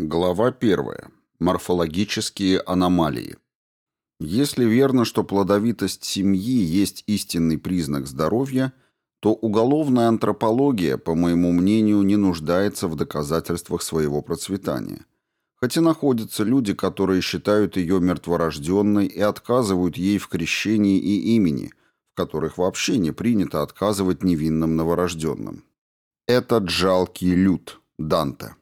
Глава 1. Морфологические аномалии. Если верно, что плодовитость семьи есть истинный признак здоровья, то уголовная антропология, по моему мнению, не нуждается в доказательствах своего процветания. Хотя находятся люди, которые считают ее мертворожденной и отказывают ей в крещении и имени, в которых вообще не принято отказывать невинным новорожденным. Этот жалкий люд, Данте.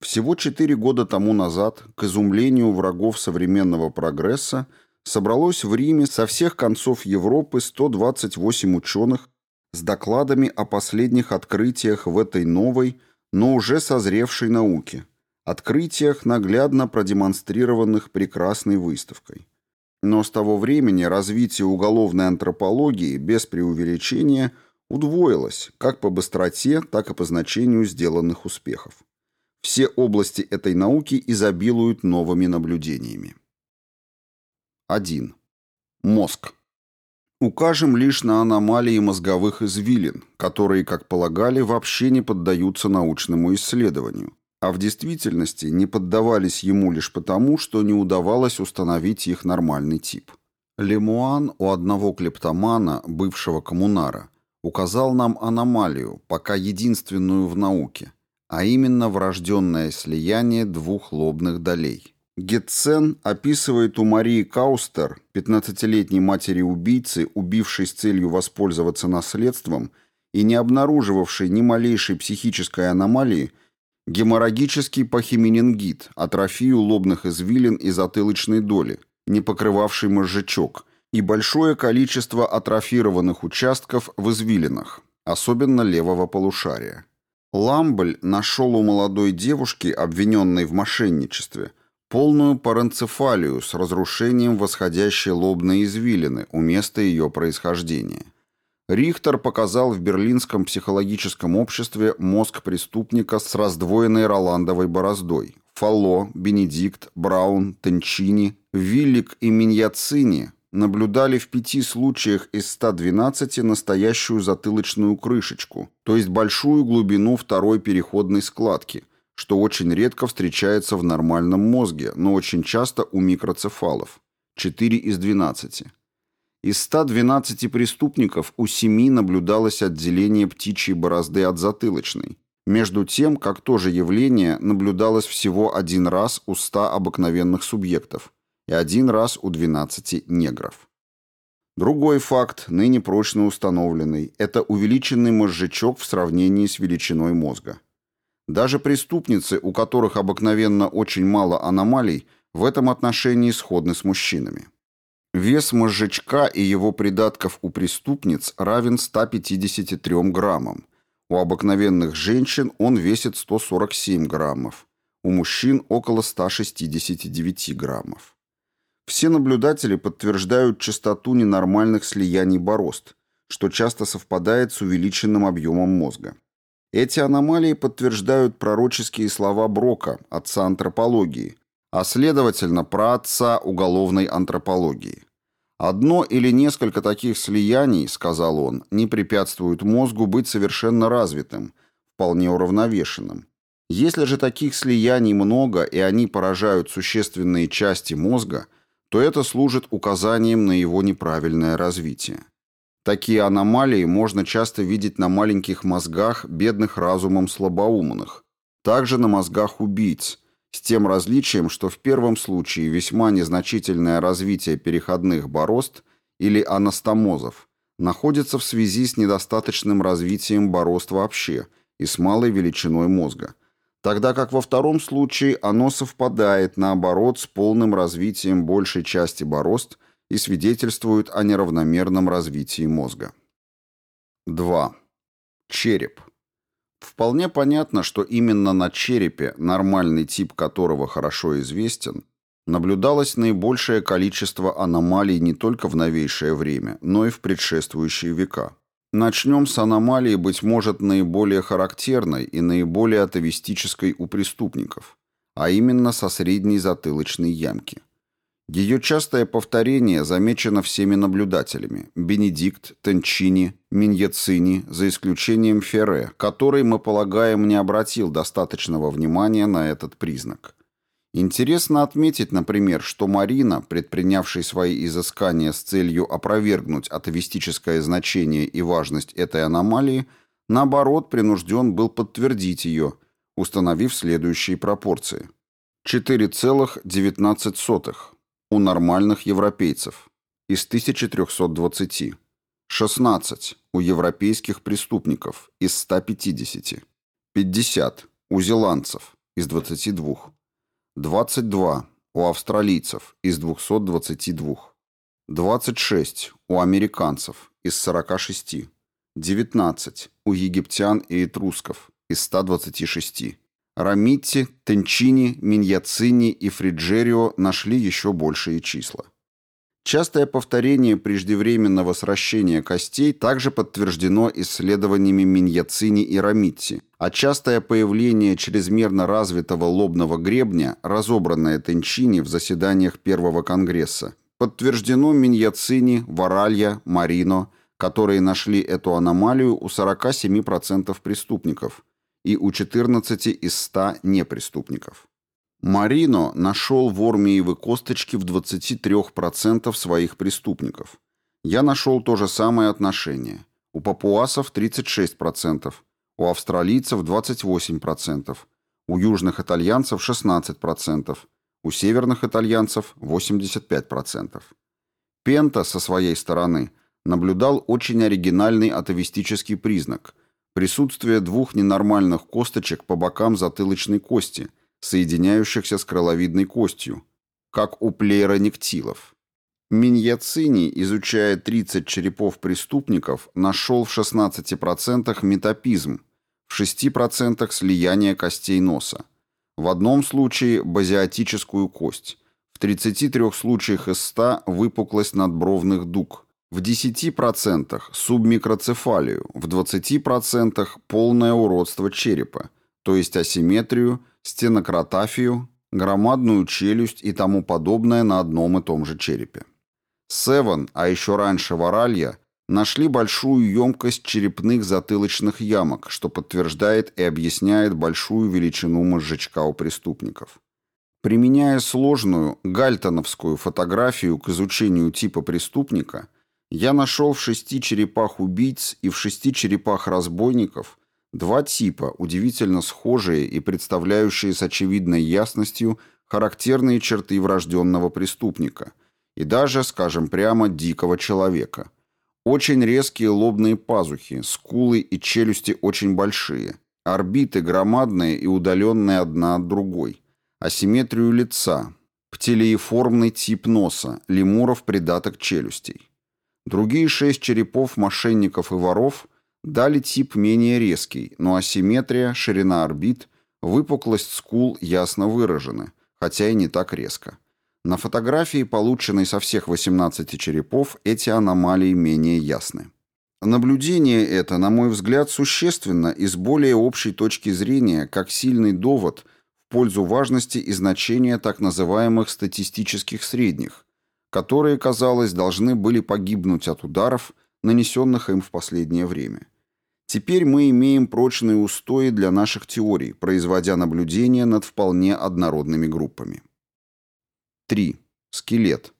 Всего четыре года тому назад, к изумлению врагов современного прогресса, собралось в Риме со всех концов Европы 128 ученых с докладами о последних открытиях в этой новой, но уже созревшей науке, открытиях, наглядно продемонстрированных прекрасной выставкой. Но с того времени развитие уголовной антропологии без преувеличения удвоилось как по быстроте, так и по значению сделанных успехов. Все области этой науки изобилуют новыми наблюдениями. 1. Мозг. Укажем лишь на аномалии мозговых извилин, которые, как полагали, вообще не поддаются научному исследованию, а в действительности не поддавались ему лишь потому, что не удавалось установить их нормальный тип. Лемуан у одного клептомана, бывшего коммунара, указал нам аномалию, пока единственную в науке – а именно врожденное слияние двух лобных долей. Гетцен описывает у Марии Каустер, 15-летней матери-убийцы, убившей с целью воспользоваться наследством и не обнаруживавшей ни малейшей психической аномалии, геморрагический пахименингит, атрофию лобных извилин и затылочной доли, не покрывавший мозжечок, и большое количество атрофированных участков в извилинах, особенно левого полушария. Ламбль нашел у молодой девушки, обвиненной в мошенничестве, полную паренцефалию с разрушением восходящей лобной извилины у места ее происхождения. Рихтер показал в Берлинском психологическом обществе мозг преступника с раздвоенной роландовой бороздой. Фалло, Бенедикт, Браун, Тенчини, Виллик и Миньяцини наблюдали в пяти случаях из 112 настоящую затылочную крышечку, то есть большую глубину второй переходной складки, что очень редко встречается в нормальном мозге, но очень часто у микроцефалов. 4 из 12. Из 112 преступников у 7 наблюдалось отделение птичьей борозды от затылочной, между тем, как то же явление наблюдалось всего один раз у 100 обыкновенных субъектов – и один раз у 12 негров. Другой факт, ныне прочно установленный, это увеличенный мозжечок в сравнении с величиной мозга. Даже преступницы, у которых обыкновенно очень мало аномалий, в этом отношении сходны с мужчинами. Вес мозжечка и его придатков у преступниц равен 153 граммам. У обыкновенных женщин он весит 147 граммов, у мужчин около 169 граммов. Все наблюдатели подтверждают частоту ненормальных слияний борозд, что часто совпадает с увеличенным объемом мозга. Эти аномалии подтверждают пророческие слова Брока, отца антропологии, а следовательно праотца уголовной антропологии. Одно или несколько таких слияний, сказал он, не препятствуют мозгу быть совершенно развитым, вполне уравновешенным. Если же таких слияний много и они поражают существенные части мозга – то это служит указанием на его неправильное развитие. Такие аномалии можно часто видеть на маленьких мозгах бедных разумом слабоумных, также на мозгах убийц, с тем различием, что в первом случае весьма незначительное развитие переходных борозд или анастомозов находится в связи с недостаточным развитием борозд вообще и с малой величиной мозга – тогда как во втором случае оно совпадает, наоборот, с полным развитием большей части борозд и свидетельствует о неравномерном развитии мозга. 2. Череп. Вполне понятно, что именно на черепе, нормальный тип которого хорошо известен, наблюдалось наибольшее количество аномалий не только в новейшее время, но и в предшествующие века. Начнем с аномалии, быть может, наиболее характерной и наиболее атовистической у преступников, а именно со средней затылочной ямки. Ее частое повторение замечено всеми наблюдателями – Бенедикт, Тенчини, Миньяцини, за исключением Ферре, который, мы полагаем, не обратил достаточного внимания на этот признак. Интересно отметить, например, что Марина, предпринявший свои изыскания с целью опровергнуть атовистическое значение и важность этой аномалии, наоборот, принужден был подтвердить ее, установив следующие пропорции. 4,19 у нормальных европейцев из 1320, 16 у европейских преступников из 150, 50 у зеландцев из 22, 22 у австралийцев из 222, 26 у американцев из 46, 19 у египтян и этрусков из 126, Рамитти, Тенчини, Миньяцини и Фриджерио нашли еще большие числа. Частое повторение преждевременного сращения костей также подтверждено исследованиями Миньяцини и Рамитти, а частое появление чрезмерно развитого лобного гребня, разобранное Тенчини в заседаниях Первого Конгресса, подтверждено Миньяцини, Варалья, Марино, которые нашли эту аномалию у 47% преступников – и у 14 из 100 непреступников. Марино нашел вормиевы косточки в 23% своих преступников. Я нашел то же самое отношение. У папуасов 36%, у австралийцев 28%, у южных итальянцев 16%, у северных итальянцев 85%. Пента со своей стороны наблюдал очень оригинальный атовистический признак – Присутствие двух ненормальных косточек по бокам затылочной кости, соединяющихся с крыловидной костью, как у плейронектилов. Миньяцини, изучая 30 черепов преступников, нашел в 16% метапизм, в 6% слияние костей носа. В одном случае базиатическую кость, в 33 случаях из 100 выпуклость надбровных дуг – в 10% субмикроцефалию, в 20% полное уродство черепа, то есть асимметрию, стенократафию, громадную челюсть и тому подобное на одном и том же черепе. Севен, а еще раньше Варалья, нашли большую емкость черепных затылочных ямок, что подтверждает и объясняет большую величину мозжечка у преступников. Применяя сложную гальтоновскую фотографию к изучению типа преступника – я нашел в шести черепах убийц и в шести черепах разбойников два типа, удивительно схожие и представляющие с очевидной ясностью характерные черты врожденного преступника и даже, скажем прямо, дикого человека. Очень резкие лобные пазухи, скулы и челюсти очень большие, орбиты громадные и удаленные одна от другой, асимметрию лица, птелеиформный тип носа, лемуров придаток челюстей. Другие шесть черепов мошенников и воров дали тип менее резкий, но асимметрия, ширина орбит, выпуклость скул ясно выражены, хотя и не так резко. На фотографии, полученной со всех 18 черепов, эти аномалии менее ясны. Наблюдение это, на мой взгляд, существенно и с более общей точки зрения, как сильный довод в пользу важности и значения так называемых статистических средних, которые, казалось, должны были погибнуть от ударов, нанесенных им в последнее время. Теперь мы имеем прочные устои для наших теорий, производя наблюдения над вполне однородными группами. 3. Скелет.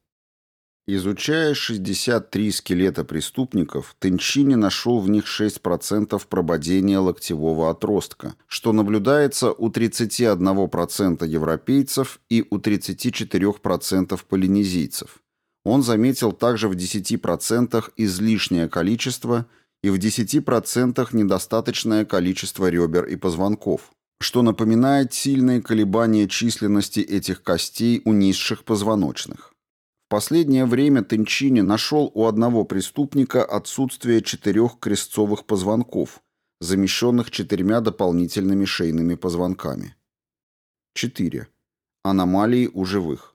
Изучая 63 скелета преступников, Тенчини нашел в них 6% прободения локтевого отростка, что наблюдается у 31% европейцев и у 34% полинезийцев. Он заметил также в 10% излишнее количество и в 10% недостаточное количество ребер и позвонков, что напоминает сильные колебания численности этих костей у низших позвоночных. В последнее время Тенчини нашел у одного преступника отсутствие четырех крестцовых позвонков, замещенных четырьмя дополнительными шейными позвонками. 4. Аномалии у живых.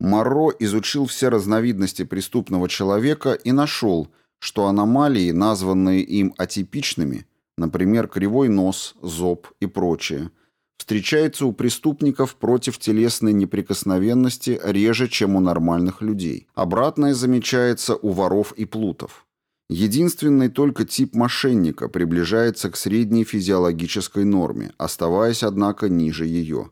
Марро изучил все разновидности преступного человека и нашел, что аномалии, названные им атипичными, например, кривой нос, зоб и прочее, встречается у преступников против телесной неприкосновенности реже, чем у нормальных людей. Обратное замечается у воров и плутов. Единственный только тип мошенника приближается к средней физиологической норме, оставаясь, однако, ниже ее.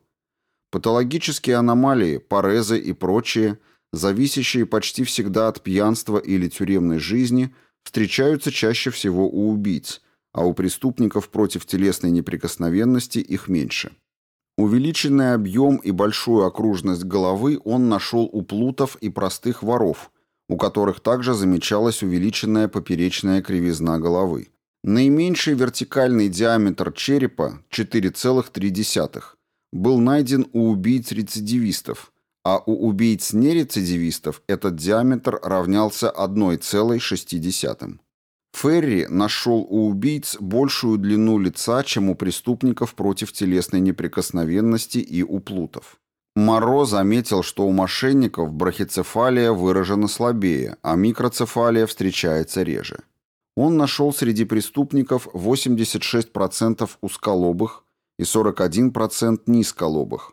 Патологические аномалии, парезы и прочие, зависящие почти всегда от пьянства или тюремной жизни, встречаются чаще всего у убийц, а у преступников против телесной неприкосновенности их меньше. Увеличенный объем и большую окружность головы он нашел у плутов и простых воров, у которых также замечалась увеличенная поперечная кривизна головы. Наименьший вертикальный диаметр черепа 4,3 был найден у убийц-рецидивистов, а у убийц-нерецидивистов этот диаметр равнялся 1,6. Ферри нашел у убийц большую длину лица, чем у преступников против телесной неприкосновенности и у плутов. Моро заметил, что у мошенников брахицефалия выражена слабее, а микроцефалия встречается реже. Он нашел среди преступников 86% узколобых и 41% низколобых.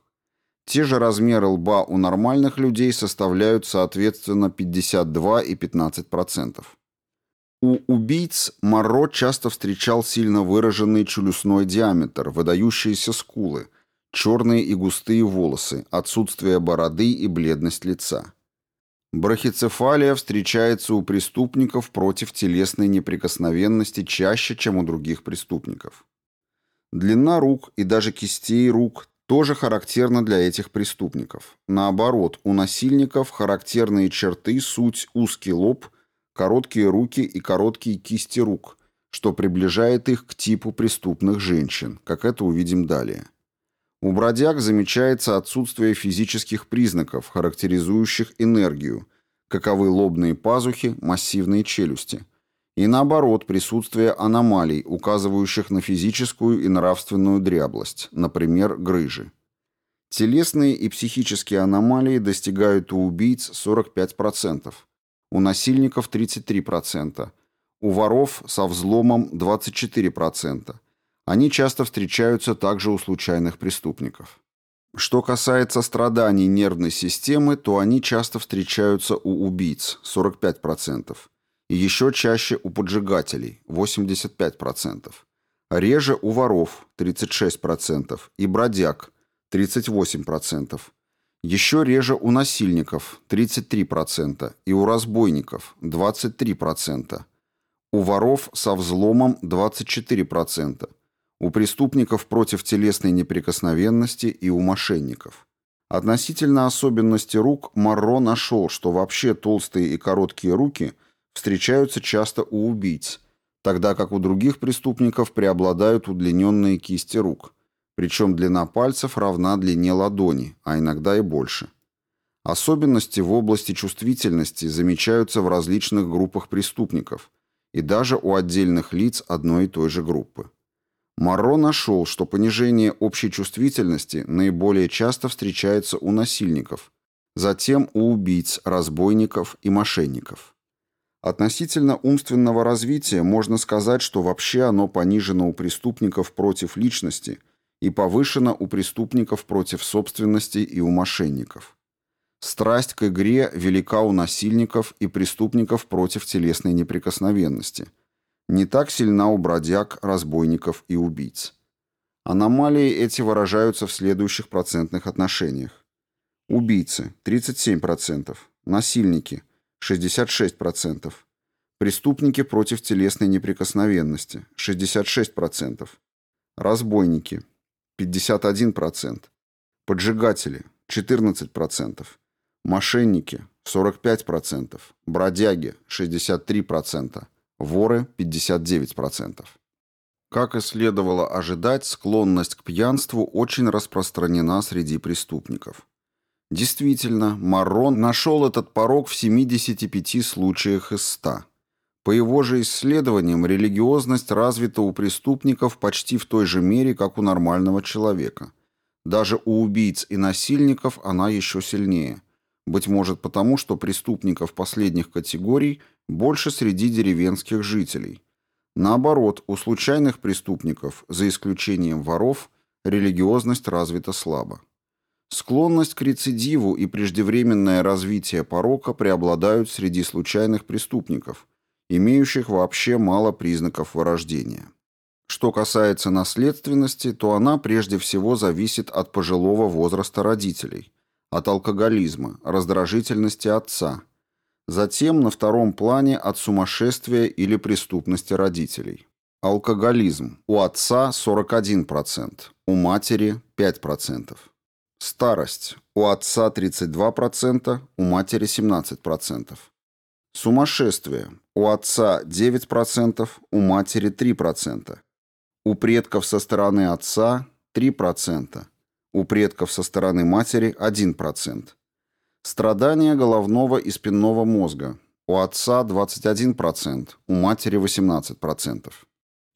Те же размеры лба у нормальных людей составляют соответственно 52 и 15%. У убийц Моро часто встречал сильно выраженный челюстной диаметр, выдающиеся скулы, черные и густые волосы, отсутствие бороды и бледность лица. Брахицефалия встречается у преступников против телесной неприкосновенности чаще, чем у других преступников. Длина рук и даже кистей рук тоже характерна для этих преступников. Наоборот, у насильников характерные черты суть узкий лоб короткие руки и короткие кисти рук, что приближает их к типу преступных женщин, как это увидим далее. У бродяг замечается отсутствие физических признаков, характеризующих энергию, каковы лобные пазухи, массивные челюсти, и наоборот присутствие аномалий, указывающих на физическую и нравственную дряблость, например, грыжи. Телесные и психические аномалии достигают у убийц 45%, у насильников 33%, у воров со взломом 24%. Они часто встречаются также у случайных преступников. Что касается страданий нервной системы, то они часто встречаются у убийц 45%, еще чаще у поджигателей 85%, реже у воров 36% и бродяг 38%, еще реже у насильников 33% и у разбойников 23%. У воров со взломом 24%. У преступников против телесной неприкосновенности и у мошенников. Относительно особенности рук Марро нашел, что вообще толстые и короткие руки встречаются часто у убийц, тогда как у других преступников преобладают удлиненные кисти рук – причем длина пальцев равна длине ладони, а иногда и больше. Особенности в области чувствительности замечаются в различных группах преступников и даже у отдельных лиц одной и той же группы. Марро нашел, что понижение общей чувствительности наиболее часто встречается у насильников, затем у убийц, разбойников и мошенников. Относительно умственного развития можно сказать, что вообще оно понижено у преступников против личности – и повышена у преступников против собственности и у мошенников. Страсть к игре велика у насильников и преступников против телесной неприкосновенности. Не так сильна у бродяг, разбойников и убийц. Аномалии эти выражаются в следующих процентных отношениях. Убийцы – 37%, насильники – 66%, преступники против телесной неприкосновенности – 66%, разбойники – 51%, поджигатели 14%, мошенники 45%, бродяги 63%, воры 59%. Как и следовало ожидать, склонность к пьянству очень распространена среди преступников. Действительно, Маррон нашел этот порог в 75 случаях из 100. По его же исследованиям, религиозность развита у преступников почти в той же мере, как у нормального человека. Даже у убийц и насильников она еще сильнее. Быть может потому, что преступников последних категорий больше среди деревенских жителей. Наоборот, у случайных преступников, за исключением воров, религиозность развита слабо. Склонность к рецидиву и преждевременное развитие порока преобладают среди случайных преступников, имеющих вообще мало признаков вырождения. Что касается наследственности, то она прежде всего зависит от пожилого возраста родителей, от алкоголизма, раздражительности отца, затем на втором плане от сумасшествия или преступности родителей. Алкоголизм. У отца 41%, у матери 5%. Старость. У отца 32%, у матери 17%. Сумасшествие. У отца 9%, у матери 3%. У предков со стороны отца 3%, у предков со стороны матери 1%. Страдания головного и спинного мозга. У отца 21%, у матери 18%.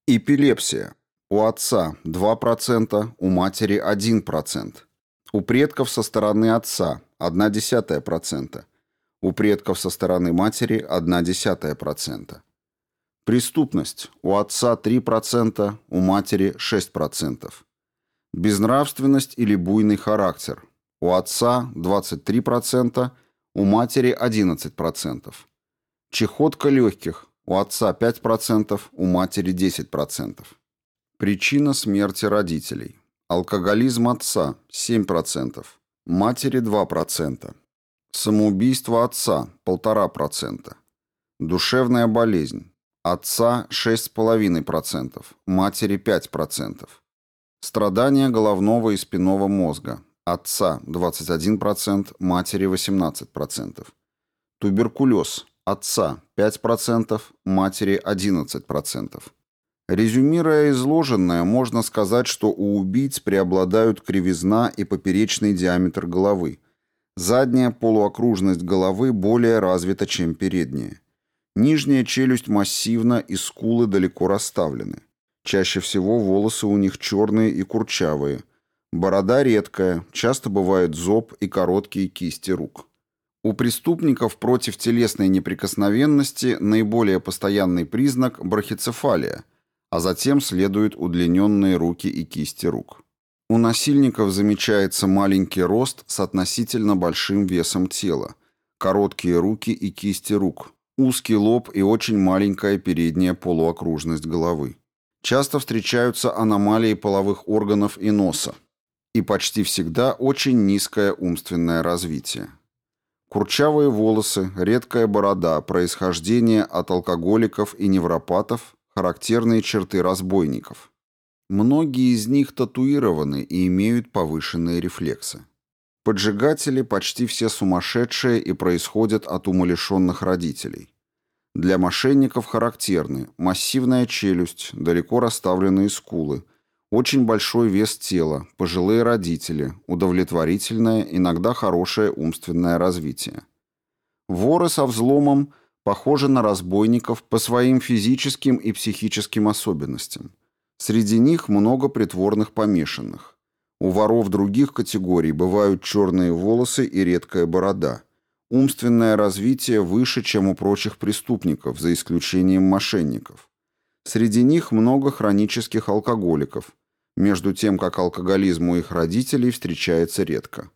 Эпилепсия. У отца 2%, у матери 1%. У предков со стороны отца 0,1%, у предков со стороны матери 0,1%. Преступность. У отца 3%, у матери 6%. Безнравственность или буйный характер. У отца 23%, у матери 11%. Чехотка легких. У отца 5%, у матери 10%. Причина смерти родителей. Алкоголизм отца 7%, матери 2%. Самоубийство отца 1,5%. Душевная болезнь. Отца 6,5%, матери 5%. Страдания головного и спинного мозга. Отца 21%, матери 18%. Туберкулез. Отца 5%, матери 11%. Резюмируя изложенное, можно сказать, что у убийц преобладают кривизна и поперечный диаметр головы. Задняя полуокружность головы более развита, чем передняя. Нижняя челюсть массивна и скулы далеко расставлены. Чаще всего волосы у них черные и курчавые. Борода редкая, часто бывает зоб и короткие кисти рук. У преступников против телесной неприкосновенности наиболее постоянный признак – брахицефалия, а затем следуют удлиненные руки и кисти рук. У насильников замечается маленький рост с относительно большим весом тела, короткие руки и кисти рук, узкий лоб и очень маленькая передняя полуокружность головы. Часто встречаются аномалии половых органов и носа. И почти всегда очень низкое умственное развитие. Курчавые волосы, редкая борода, происхождение от алкоголиков и невропатов – характерные черты разбойников. Многие из них татуированы и имеют повышенные рефлексы. Поджигатели почти все сумасшедшие и происходят от умалишенных родителей. Для мошенников характерны массивная челюсть, далеко расставленные скулы, очень большой вес тела, пожилые родители, удовлетворительное, иногда хорошее умственное развитие. Воры со взломом похожи на разбойников по своим физическим и психическим особенностям. Среди них много притворных помешанных. У воров других категорий бывают черные волосы и редкая борода. Умственное развитие выше, чем у прочих преступников, за исключением мошенников. Среди них много хронических алкоголиков, между тем как алкоголизм у их родителей встречается редко.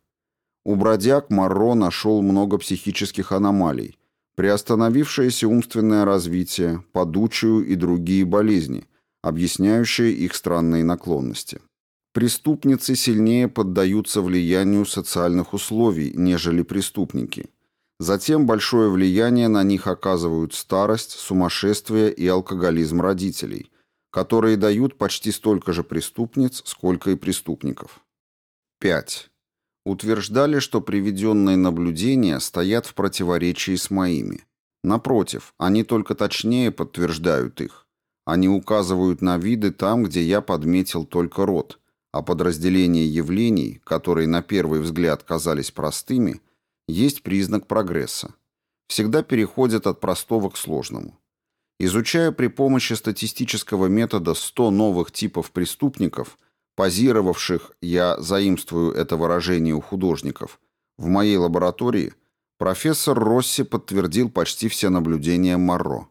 У бродяг Марро нашел много психических аномалий, приостановившееся умственное развитие, подучую и другие болезни, объясняющие их странные наклонности. Преступницы сильнее поддаются влиянию социальных условий, нежели преступники. Затем большое влияние на них оказывают старость, сумасшествие и алкоголизм родителей, которые дают почти столько же преступниц, сколько и преступников. 5. Утверждали, что приведенные наблюдения стоят в противоречии с моими. Напротив, они только точнее подтверждают их. Они указывают на виды там, где я подметил только род – а подразделение явлений, которые на первый взгляд казались простыми, есть признак прогресса. Всегда переходят от простого к сложному. Изучая при помощи статистического метода 100 новых типов преступников, позировавших, я заимствую это выражение у художников, в моей лаборатории, профессор Росси подтвердил почти все наблюдения Марро.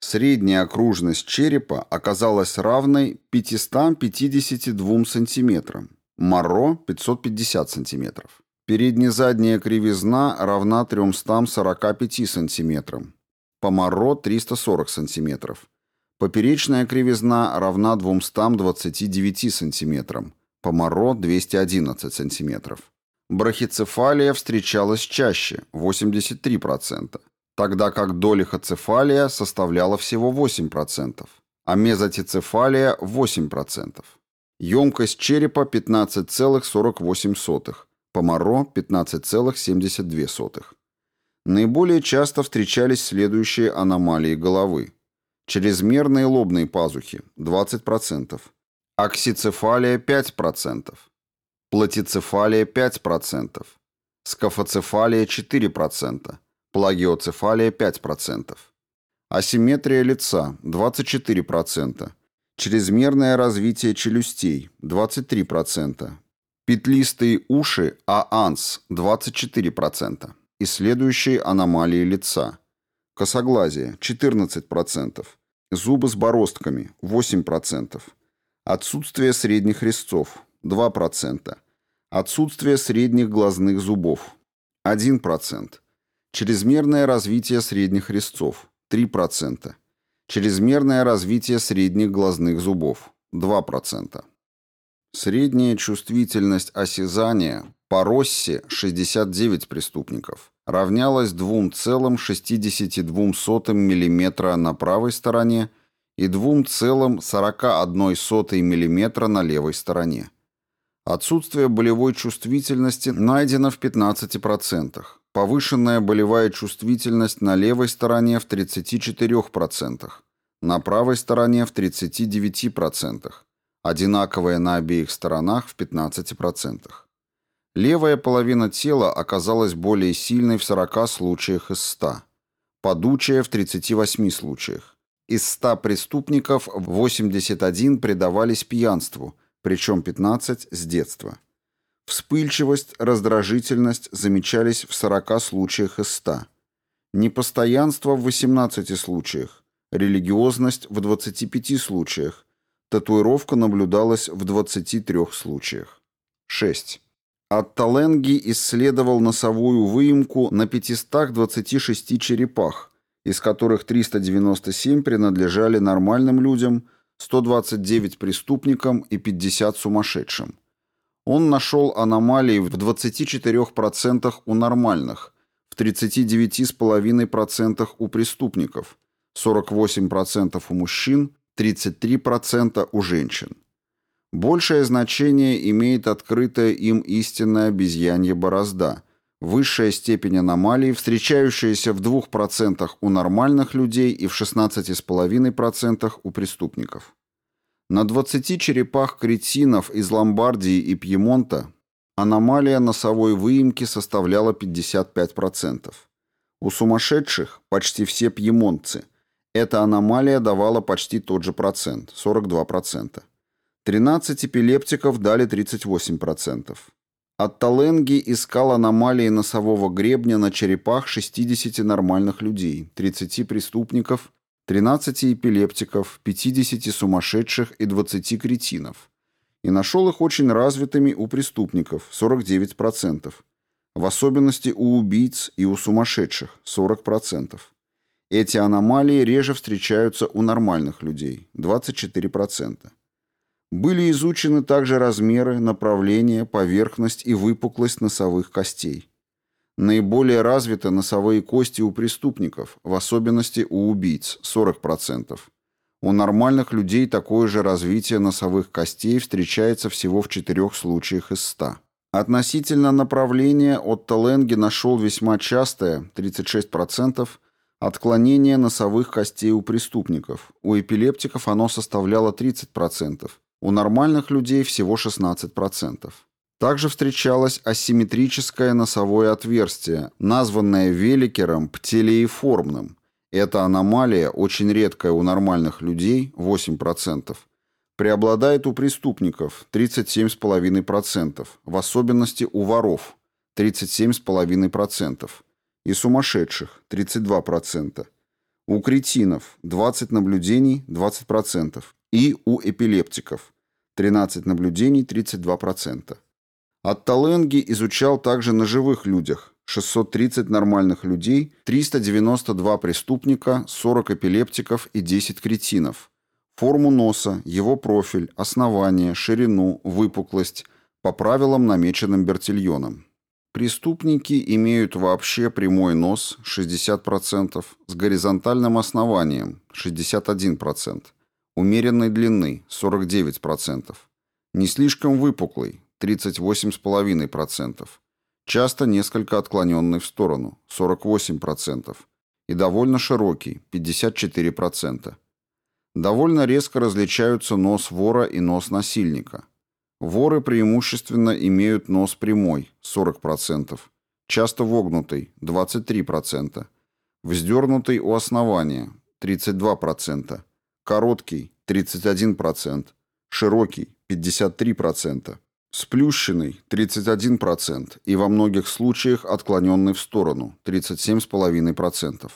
Средняя окружность черепа оказалась равной 552 см, Марро – 550 см. Передне-задняя кривизна равна 345 см, по Марро – 340 см. Поперечная кривизна равна 229 см, по Моро 211 см. Брахицефалия встречалась чаще – 83%, тогда как долихоцефалия составляла всего 8%, а мезотицефалия – 8%. Емкость черепа 15,48, по Моро 15,72. Наиболее часто встречались следующие аномалии головы. Чрезмерные лобные пазухи – 20%. Аксицефалия – 5%. Платицефалия – 5%. Скафоцефалия – 4%. Плагиоцефалия – 5%. Асимметрия лица – 24%. Чрезмерное развитие челюстей – 23%. Петлистые уши ААНС – 24%. И следующие аномалии лица – Косоглазие – 14%. Зубы с бороздками – 8%. Отсутствие средних резцов – 2%. Отсутствие средних глазных зубов – 1%. Чрезмерное развитие средних резцов – 3%. Чрезмерное развитие средних глазных зубов – 2%. Средняя чувствительность осязания по Росси – 69 преступников – равнялась 2,62 мм на правой стороне и 2,41 мм на левой стороне. Отсутствие болевой чувствительности найдено в 15%, повышенная болевая чувствительность на левой стороне в 34%, на правой стороне в 39%, одинаковая на обеих сторонах в 15%. Левая половина тела оказалась более сильной в 40 случаях из 100, подучая в 38 случаях. Из 100 преступников 81 предавались пьянству, причем 15 с детства. Вспыльчивость, раздражительность замечались в 40 случаях из 100. Непостоянство в 18 случаях, религиозность в 25 случаях, татуировка наблюдалась в 23 случаях. 6. Атталенги исследовал носовую выемку на 526 черепах, из которых 397 принадлежали нормальным людям, 129 преступникам и 50 сумасшедшим. Он нашел аномалии в 24% у нормальных, в 39,5% у преступников, 48% у мужчин, 33% у женщин. Большее значение имеет открытая им истинная обезьянья борозда, высшая степень аномалии, встречающаяся в 2% у нормальных людей и в 16,5% у преступников. На 20 черепах кретинов из Ломбардии и Пьемонта аномалия носовой выемки составляла 55%. У сумасшедших, почти все пьемонтцы, эта аномалия давала почти тот же процент – 42%. 13 эпилептиков дали 38%. От Таленги искал аномалии носового гребня на черепах 60 нормальных людей, 30 преступников, 13 эпилептиков, 50 сумасшедших и 20 кретинов. И нашел их очень развитыми у преступников, 49%. В особенности у убийц и у сумасшедших, 40%. Эти аномалии реже встречаются у нормальных людей, 24%. Были изучены также размеры, направление, поверхность и выпуклость носовых костей. Наиболее развиты носовые кости у преступников, в особенности у убийц – 40%. У нормальных людей такое же развитие носовых костей встречается всего в 4 случаях из 100. Относительно направления от Таленги нашел весьма частое – 36%, отклонение носовых костей у преступников. У эпилептиков оно составляло 30%, у нормальных людей всего 16%. Также встречалось асимметрическое носовое отверстие, названное Великером птелеиформным. Эта аномалия, очень редкая у нормальных людей, 8%, преобладает у преступников, 37,5%, в особенности у воров, 37,5%, и сумасшедших, 32%. У кретинов 20 наблюдений 20% и у эпилептиков 13 наблюдений 32%. От Таленги изучал также на живых людях 630 нормальных людей, 392 преступника, 40 эпилептиков и 10 кретинов. Форму носа, его профиль, основание, ширину, выпуклость по правилам, намеченным Бертильоном. Преступники имеют вообще прямой нос 60%, с горизонтальным основанием 61%, умеренной длины 49%, не слишком выпуклый 38,5%, часто несколько отклоненный в сторону, 48%, и довольно широкий, 54%. Довольно резко различаются нос вора и нос насильника. Воры преимущественно имеют нос прямой, 40%, часто вогнутый, 23%, вздернутый у основания, 32%, короткий, 31%, широкий, 53%, Сплющенный – 31% и во многих случаях отклоненный в сторону – 37,5%.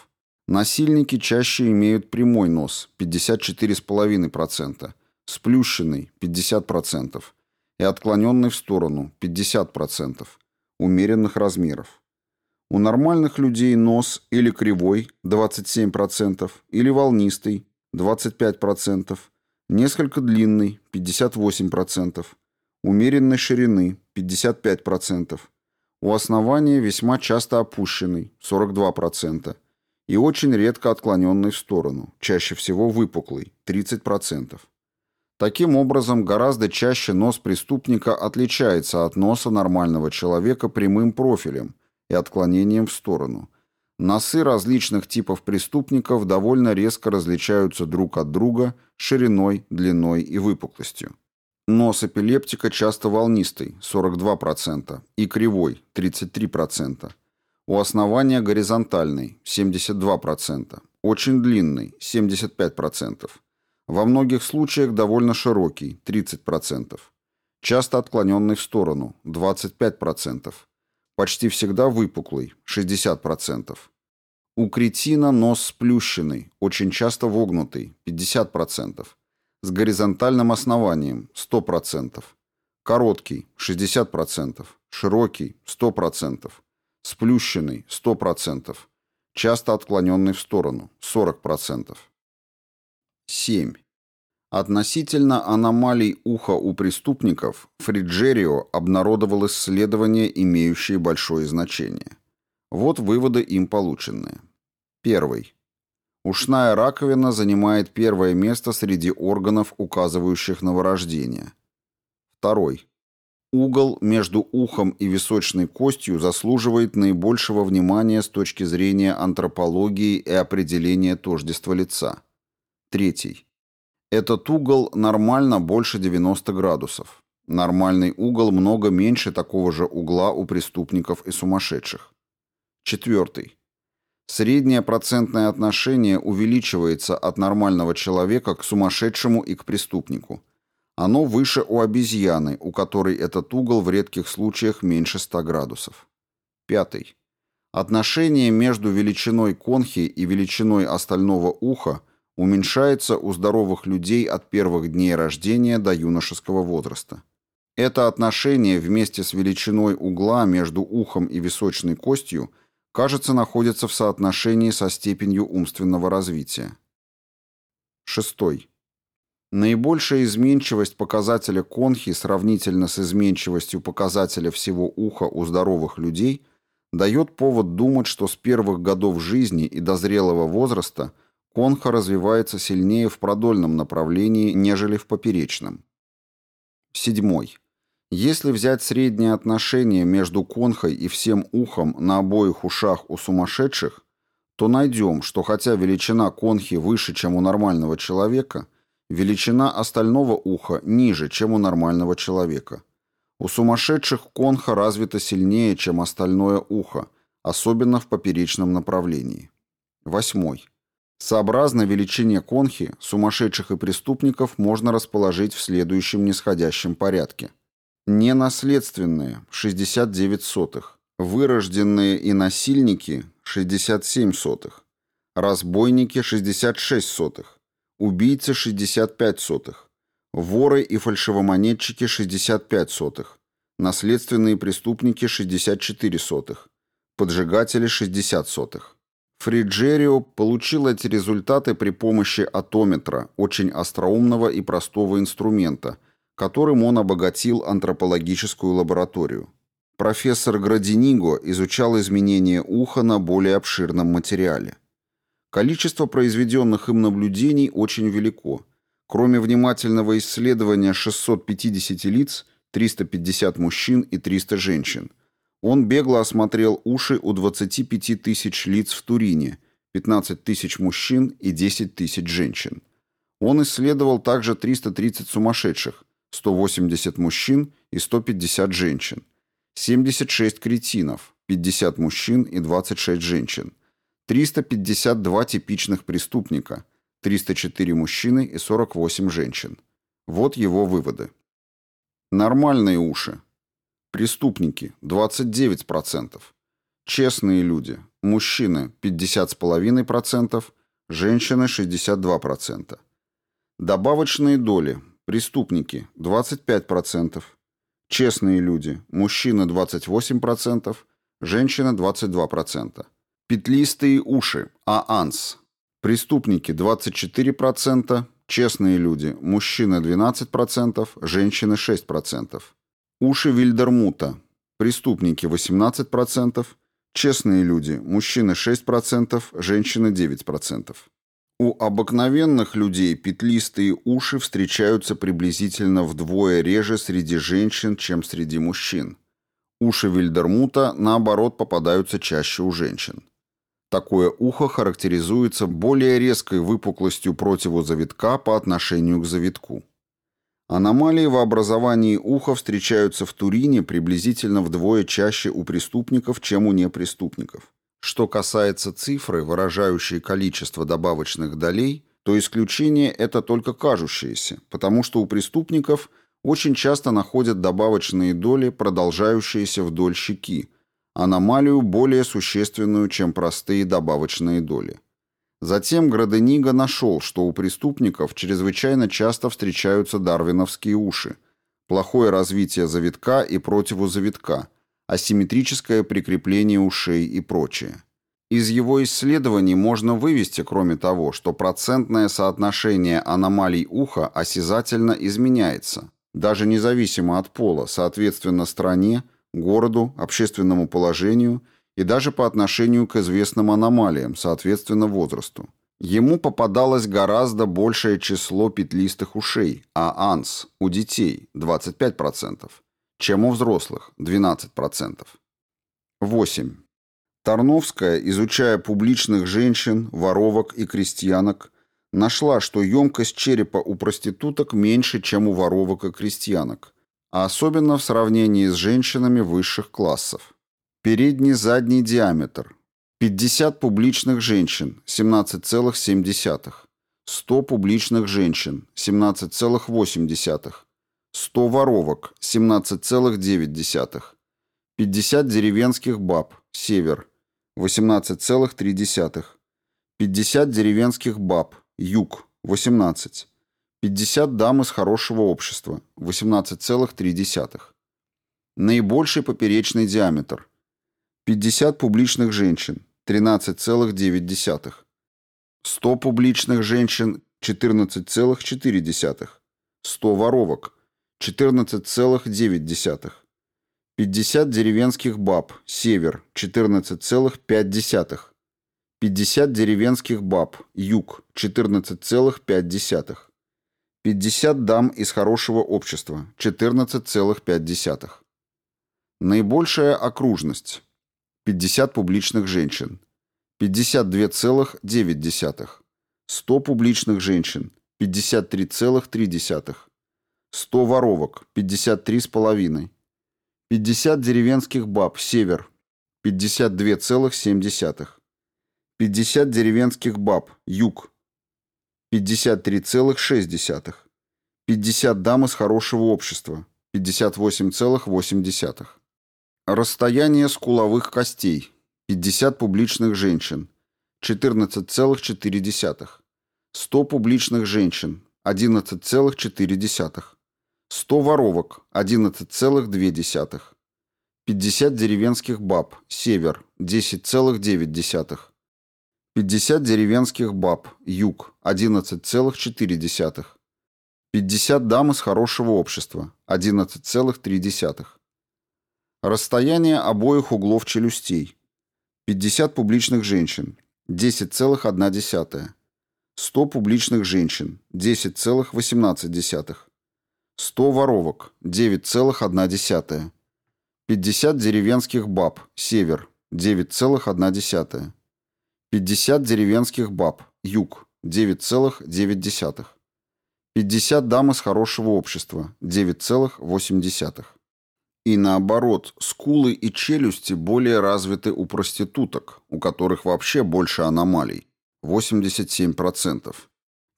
Насильники чаще имеют прямой нос – 54,5%, сплющенный – 50% и отклоненный в сторону – 50%, умеренных размеров. У нормальных людей нос или кривой – 27%, или волнистый – 25%, несколько длинный – 58%, умеренной ширины 55%, у основания весьма часто опущенный 42% и очень редко отклоненный в сторону, чаще всего выпуклый 30%. Таким образом, гораздо чаще нос преступника отличается от носа нормального человека прямым профилем и отклонением в сторону. Носы различных типов преступников довольно резко различаются друг от друга шириной, длиной и выпуклостью. Нос эпилептика часто волнистый, 42%, и кривой, 33%. У основания горизонтальный, 72%, очень длинный, 75%. Во многих случаях довольно широкий, 30%. Часто отклоненный в сторону, 25%. Почти всегда выпуклый, 60%. У кретина нос сплющенный, очень часто вогнутый, 50% с горизонтальным основанием 100%, короткий 60%, широкий 100%, сплющенный 100%, часто отклоненный в сторону 40%. 7. Относительно аномалий уха у преступников Фриджерио обнародовал исследования, имеющие большое значение. Вот выводы им полученные. Первый. Ушная раковина занимает первое место среди органов, указывающих на вырождение. Второй. Угол между ухом и височной костью заслуживает наибольшего внимания с точки зрения антропологии и определения тождества лица. Третий. Этот угол нормально больше 90 градусов. Нормальный угол много меньше такого же угла у преступников и сумасшедших. Четвертый. Среднее процентное отношение увеличивается от нормального человека к сумасшедшему и к преступнику. Оно выше у обезьяны, у которой этот угол в редких случаях меньше 100 градусов. Пятый. Отношение между величиной конхи и величиной остального уха уменьшается у здоровых людей от первых дней рождения до юношеского возраста. Это отношение вместе с величиной угла между ухом и височной костью – кажется, находится в соотношении со степенью умственного развития. Шестой. Наибольшая изменчивость показателя конхи сравнительно с изменчивостью показателя всего уха у здоровых людей дает повод думать, что с первых годов жизни и до зрелого возраста конха развивается сильнее в продольном направлении, нежели в поперечном. Седьмой. Если взять среднее отношение между конхой и всем ухом на обоих ушах у сумасшедших, то найдем, что хотя величина конхи выше, чем у нормального человека, величина остального уха ниже, чем у нормального человека. У сумасшедших конха развита сильнее, чем остальное ухо, особенно в поперечном направлении. Восьмой. Сообразно величине конхи сумасшедших и преступников можно расположить в следующем нисходящем порядке. Ненаследственные – 69 сотых. Вырожденные и насильники – 67 сотых. разбойники 66 сотых, убийцы 65 сотых, воры и фальшивомонетчики 65 сотых, наследственные преступники 64 сотых, поджигатели 60 сотых. Фриджерио получил эти результаты при помощи атометра, очень остроумного и простого инструмента, которым он обогатил антропологическую лабораторию. Профессор Градиниго изучал изменения уха на более обширном материале. Количество произведенных им наблюдений очень велико. Кроме внимательного исследования 650 лиц, 350 мужчин и 300 женщин, он бегло осмотрел уши у 25 тысяч лиц в Турине, 15 тысяч мужчин и 10 тысяч женщин. Он исследовал также 330 сумасшедших, 180 мужчин и 150 женщин, 76 кретинов, 50 мужчин и 26 женщин, 352 типичных преступника, 304 мужчины и 48 женщин. Вот его выводы. Нормальные уши Преступники – 29%. Честные люди. Мужчины – 50,5%, женщины – 62%. Добавочные доли. Преступники – 25%. Честные люди. Мужчины – 28%, женщины – 22%. Петлистые уши. ААНС. Преступники – 24%, честные люди. Мужчины – 12%, женщины – 6%. Уши Вильдермута. Преступники 18%, честные люди, мужчины 6%, женщины 9%. У обыкновенных людей петлистые уши встречаются приблизительно вдвое реже среди женщин, чем среди мужчин. Уши Вильдермута, наоборот, попадаются чаще у женщин. Такое ухо характеризуется более резкой выпуклостью противозавитка по отношению к завитку. Аномалии в образовании уха встречаются в Турине приблизительно вдвое чаще у преступников, чем у непреступников. Что касается цифры, выражающей количество добавочных долей, то исключение это только кажущееся, потому что у преступников очень часто находят добавочные доли, продолжающиеся вдоль щеки, аномалию более существенную, чем простые добавочные доли. Затем Граденига нашел, что у преступников чрезвычайно часто встречаются дарвиновские уши, плохое развитие завитка и противозавитка, асимметрическое прикрепление ушей и прочее. Из его исследований можно вывести, кроме того, что процентное соотношение аномалий уха осязательно изменяется, даже независимо от пола, соответственно стране, городу, общественному положению – и даже по отношению к известным аномалиям, соответственно возрасту. Ему попадалось гораздо большее число петлистых ушей, а АНС у детей 25%, чем у взрослых 12%. 8. Тарновская, изучая публичных женщин, воровок и крестьянок, нашла, что емкость черепа у проституток меньше, чем у воровок и крестьянок, а особенно в сравнении с женщинами высших классов. Передний-задний диаметр. 50 публичных женщин, 17,7. 100 публичных женщин, 17,8. 100 воровок, 17,9. 50 деревенских баб, север, 18,3. 50 деревенских баб, юг, 18. 50 дам из хорошего общества, 18,3. Наибольший поперечный диаметр 50 публичных женщин, 13,9. 100 публичных женщин, 14,4. 100 воровок, 14,9. 50 деревенских баб, север, 14,5. 50 деревенских баб, юг, 14,5. 50 дам из хорошего общества, 14,5. Наибольшая окружность 50 публичных женщин, 52,9. 100 публичных женщин, 53,3. 100 воровок, 53,5. 50 деревенских баб, север, 52,7. 50 деревенских баб, юг, 53,6. 50 дам из хорошего общества, 58,8. Расстояние скуловых костей. 50 публичных женщин. 14,4. 100 публичных женщин – 11,4. 100 воровок – 11,2. 50 деревенских баб – север – 10,9. 50 деревенских баб – юг – 11,4. 50 дам из хорошего общества – 11,3. Расстояние обоих углов челюстей. 50 публичных женщин – 10,1. 100 публичных женщин – 10,18. 100 воровок – 9,1. 50 деревенских баб – север – 9,1. 50 деревенских баб – юг – 9,9. 50 дам из хорошего общества – 9,8. И наоборот, скулы и челюсти более развиты у проституток, у которых вообще больше аномалий – 87%,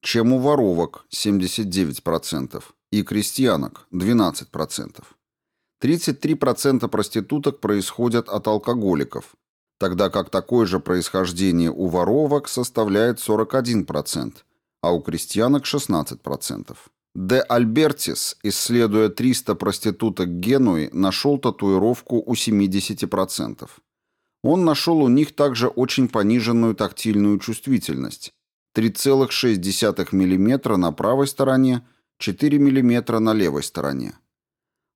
чем у воровок – 79%, и крестьянок – 12%. 33% проституток происходят от алкоголиков, тогда как такое же происхождение у воровок составляет 41%, а у крестьянок 16%. Де Альбертис, исследуя 300 проституток Генуи, нашел татуировку у 70%. Он нашел у них также очень пониженную тактильную чувствительность – 3,6 мм на правой стороне, 4 мм на левой стороне.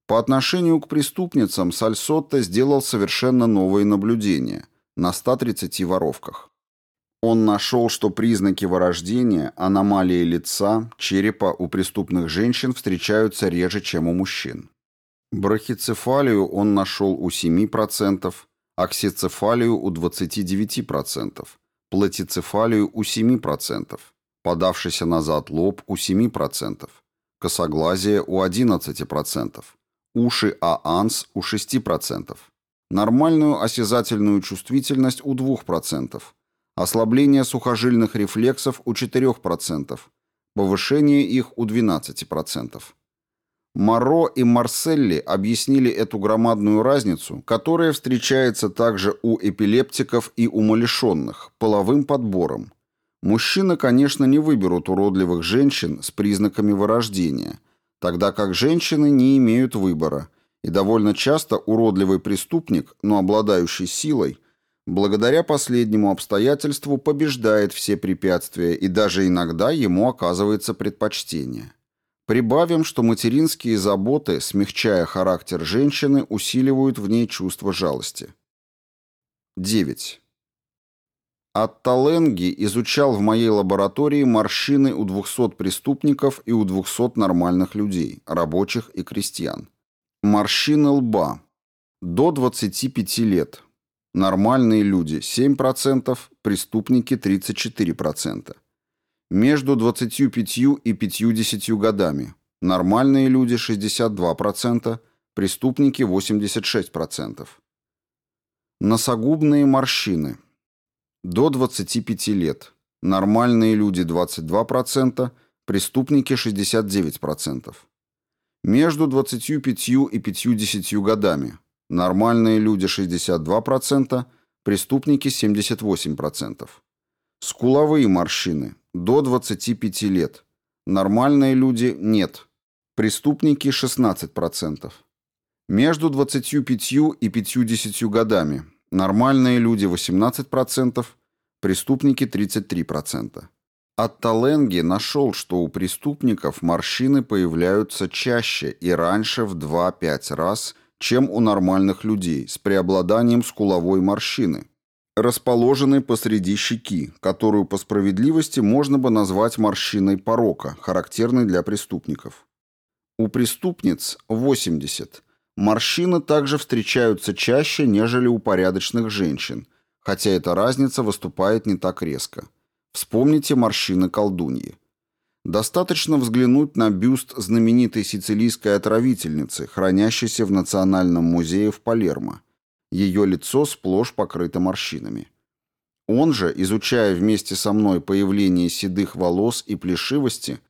По отношению к преступницам Сальсотто сделал совершенно новые наблюдения на 130 воровках. Он нашел, что признаки вырождения, аномалии лица, черепа у преступных женщин встречаются реже, чем у мужчин. Брахицефалию он нашел у 7%, аксицефалию у 29%, платицефалию у 7%, подавшийся назад лоб у 7%, косоглазие у 11%, уши ААНС у 6%, нормальную осязательную чувствительность у 2%, ослабление сухожильных рефлексов у 4%, повышение их у 12%. Моро и Марселли объяснили эту громадную разницу, которая встречается также у эпилептиков и умалишенных, половым подбором. Мужчины, конечно, не выберут уродливых женщин с признаками вырождения, тогда как женщины не имеют выбора, и довольно часто уродливый преступник, но обладающий силой, благодаря последнему обстоятельству побеждает все препятствия и даже иногда ему оказывается предпочтение. Прибавим, что материнские заботы, смягчая характер женщины, усиливают в ней чувство жалости. 9. Атталенги изучал в моей лаборатории морщины у 200 преступников и у 200 нормальных людей, рабочих и крестьян. Морщины лба. До 25 лет. Нормальные люди 7%, преступники 34%. Между 25 и 50 годами. Нормальные люди 62%, преступники 86%. Носогубные морщины. До 25 лет. Нормальные люди 22%, преступники 69%. Между 25 и 50 годами. Нормальные люди 62%, преступники 78%. Скуловые морщины до 25 лет. Нормальные люди нет. Преступники 16%. Между 25 и 50 годами. Нормальные люди 18%, преступники 33%. Атталенги нашел, что у преступников морщины появляются чаще и раньше в 2-5 раз, чем у нормальных людей, с преобладанием скуловой морщины – расположенной посреди щеки, которую по справедливости можно бы назвать морщиной порока, характерной для преступников. У преступниц 80. Морщины также встречаются чаще, нежели у порядочных женщин, хотя эта разница выступает не так резко. Вспомните морщины колдуньи. Достаточно взглянуть на бюст знаменитой сицилийской отравительницы, хранящейся в Национальном музее в Палермо, ее лицо сплошь покрыто морщинами. Он же, изучая вместе со мной появление седых волос и плешивости,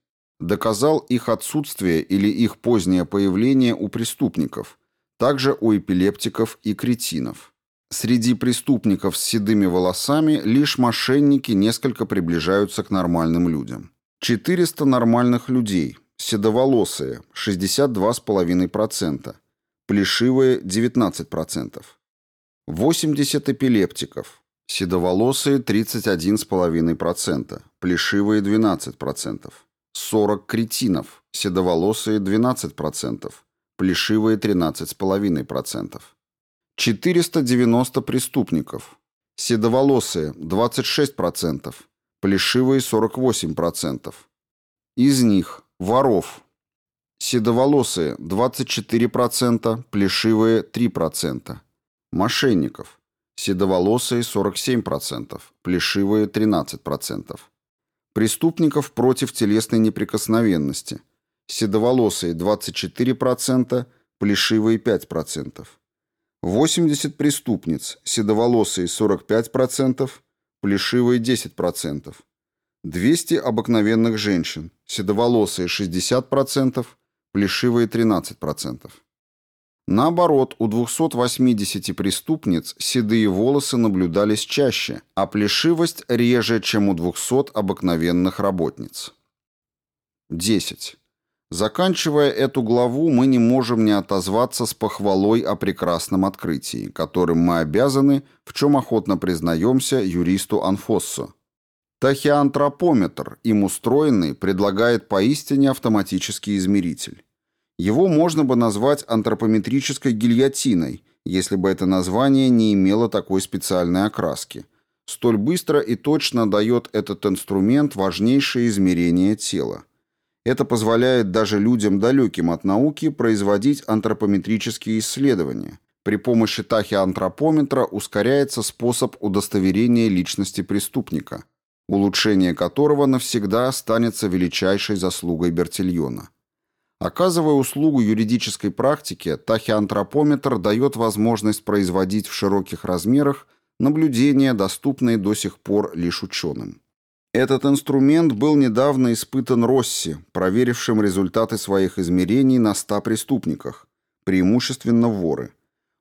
доказал их отсутствие или их позднее появление у преступников, также у эпилептиков и кретинов. Среди преступников с седыми волосами лишь мошенники несколько приближаются к нормальным людям. 400 нормальных людей, седоволосые – 62,5%, плешивые – 19%. 80 эпилептиков, седоволосые – 31,5%, плешивые – 12%. 40 кретинов, седоволосые – 12%, плешивые – 13,5%. 490 преступников, седоволосые – 26%, плешивые – 48%. Из них воров седоволосые – 24%, плешивые – 3%. Мошенников седоволосые – 47%, плешивые – 13%. Преступников против телесной неприкосновенности седоволосые – 24%, плешивые – 5%. 80 преступниц, седоволосые 45%, плешивые 10%. 200 обыкновенных женщин, седоволосые 60%, плешивые 13%. Наоборот, у 280 преступниц седые волосы наблюдались чаще, а плешивость реже, чем у 200 обыкновенных работниц. 10. Заканчивая эту главу, мы не можем не отозваться с похвалой о прекрасном открытии, которым мы обязаны, в чем охотно признаемся, юристу Анфоссо. Тахиантропометр, им устроенный, предлагает поистине автоматический измеритель. Его можно бы назвать антропометрической гильотиной, если бы это название не имело такой специальной окраски. Столь быстро и точно дает этот инструмент важнейшее измерение тела. Это позволяет даже людям, далеким от науки, производить антропометрические исследования. При помощи тахиантропометра ускоряется способ удостоверения личности преступника, улучшение которого навсегда останется величайшей заслугой Бертильона. Оказывая услугу юридической практике, тахиантропометр дает возможность производить в широких размерах наблюдения, доступные до сих пор лишь ученым. Этот инструмент был недавно испытан Росси, проверившим результаты своих измерений на 100 преступниках, преимущественно воры.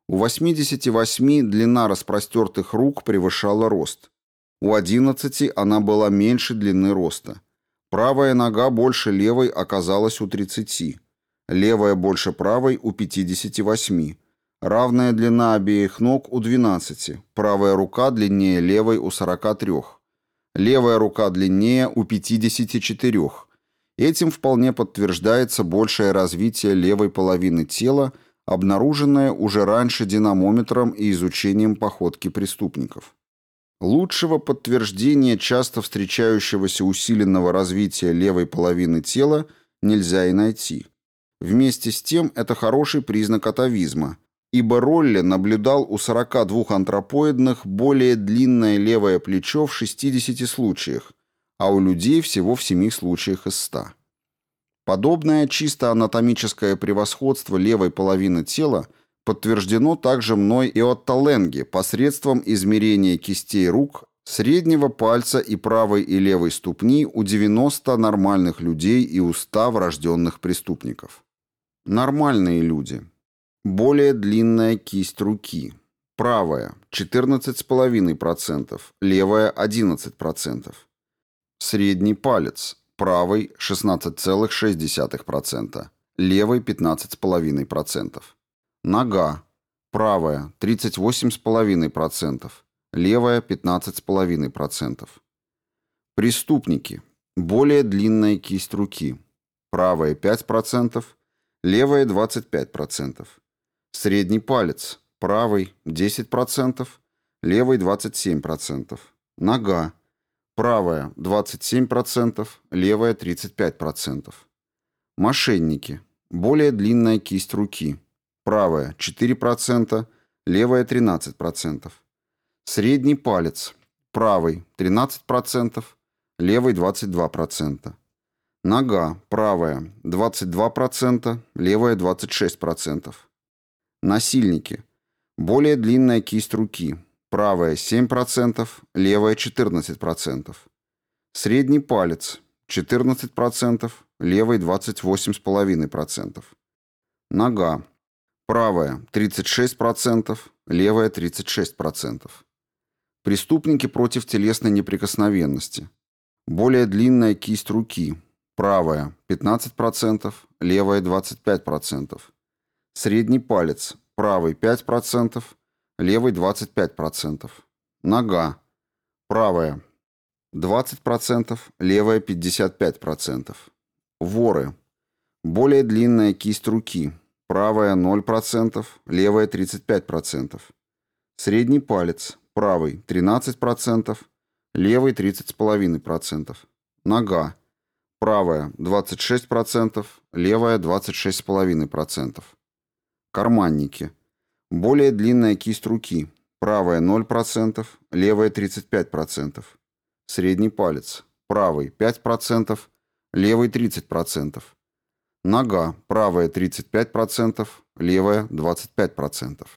У 88 длина распростертых рук превышала рост. У 11 она была меньше длины роста. Правая нога больше левой оказалась у 30. Левая больше правой у 58. Равная длина обеих ног у 12. Правая рука длиннее левой у 43. Левая рука длиннее у 54. Этим вполне подтверждается большее развитие левой половины тела, обнаруженное уже раньше динамометром и изучением походки преступников. Лучшего подтверждения часто встречающегося усиленного развития левой половины тела нельзя и найти. Вместе с тем это хороший признак атовизма, ибо Ролли наблюдал у 42 антропоидных более длинное левое плечо в 60 случаях, а у людей всего в 7 случаях из 100. Подобное чисто анатомическое превосходство левой половины тела подтверждено также мной и от Таленги посредством измерения кистей рук, среднего пальца и правой и левой ступни у 90 нормальных людей и у 100 врожденных преступников. Нормальные люди – более длинная кисть руки. Правая – 14,5%, левая – 11%. Средний палец. Правый – 16,6%, левый – 15,5%. Нога. Правая – 38,5%, левая – 15,5%. Преступники. Более длинная кисть руки. Правая – 5%, левая – 25%. Средний палец. Правый 10%, левый 27%. Нога. Правая 27%, левая 35%. Мошенники. Более длинная кисть руки. Правая 4%, левая 13%. Средний палец. Правый 13%, левый 22%. Нога. Правая 22%, левая 26%. Насильники. Более длинная кисть руки. Правая 7%, левая 14%. Средний палец 14%, левый 28,5%. Нога. Правая 36%, левая 36%. Преступники против телесной неприкосновенности. Более длинная кисть руки. Правая 15%, левая 25%. Средний палец. Правый 5%, левый 25%. Нога. Правая 20%, левая 55%. Воры. Более длинная кисть руки. Правая 0%, левая 35%. Средний палец. Правый 13%, левый 30,5%. Нога. Правая 26%, левая 26,5%. Карманники. Более длинная кисть руки. Правая 0%, левая 35%. Средний палец. Правый 5%, левый 30%. Нога. Правая 35%, левая 25%.